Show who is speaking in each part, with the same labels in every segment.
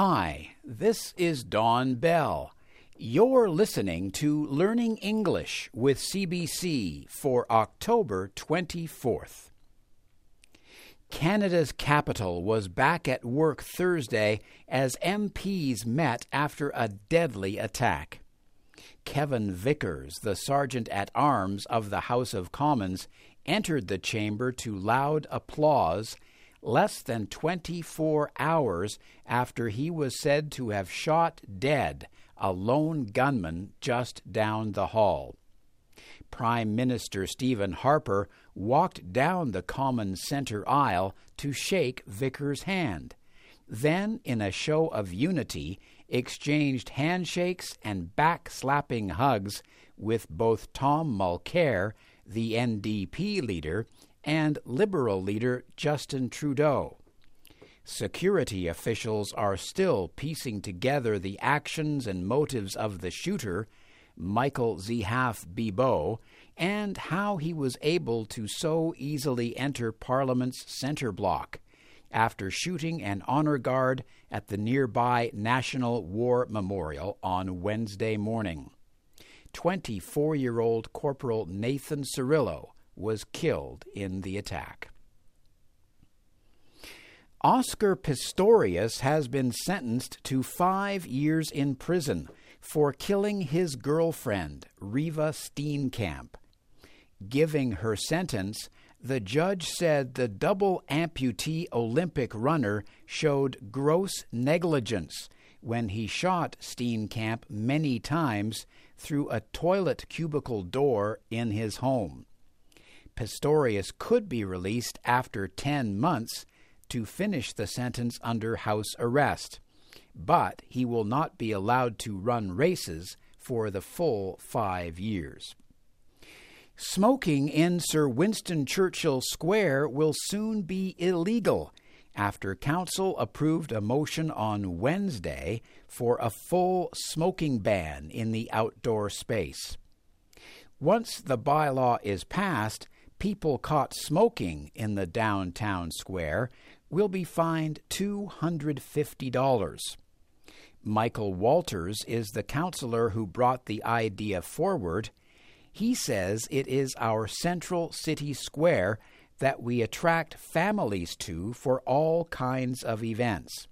Speaker 1: Hi, this is Don Bell. You're listening to Learning English with CBC for October 24th. Canada's capital was back at work Thursday as MPs met after a deadly attack. Kevin Vickers, the Sergeant at Arms of the House of Commons, entered the chamber to loud applause less than 24 hours after he was said to have shot dead a lone gunman just down the hall. Prime Minister Stephen Harper walked down the common center aisle to shake Vickers' hand. Then, in a show of unity, exchanged handshakes and back-slapping hugs with both Tom Mulcair, the NDP leader, and Liberal leader Justin Trudeau. Security officials are still piecing together the actions and motives of the shooter, Michael Zehaf Bibeau, and how he was able to so easily enter Parliament's centre block after shooting an honor guard at the nearby National War Memorial on Wednesday morning. 24 year old Corporal Nathan Cirillo was killed in the attack. Oscar Pistorius has been sentenced to five years in prison for killing his girlfriend, Reeva Steenkamp. Giving her sentence, the judge said the double amputee Olympic runner showed gross negligence when he shot Steenkamp many times through a toilet cubicle door in his home. Pistorius could be released after 10 months to finish the sentence under house arrest, but he will not be allowed to run races for the full five years. Smoking in Sir Winston Churchill Square will soon be illegal after Council approved a motion on Wednesday for a full smoking ban in the outdoor space. Once the bylaw is passed, people caught smoking in the downtown square will be fined $250. Michael Walters is the counselor who brought the idea forward. He says it is our central city square that we attract families to for all kinds of events.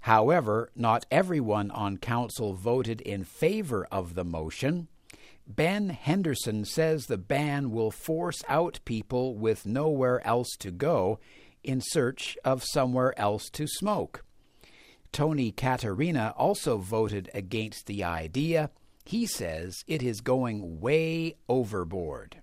Speaker 1: However, not everyone on council voted in favor of the motion. Ben Henderson says the ban will force out people with nowhere else to go in search of somewhere else to smoke. Tony Caterina also voted against the idea. He says it is going way overboard.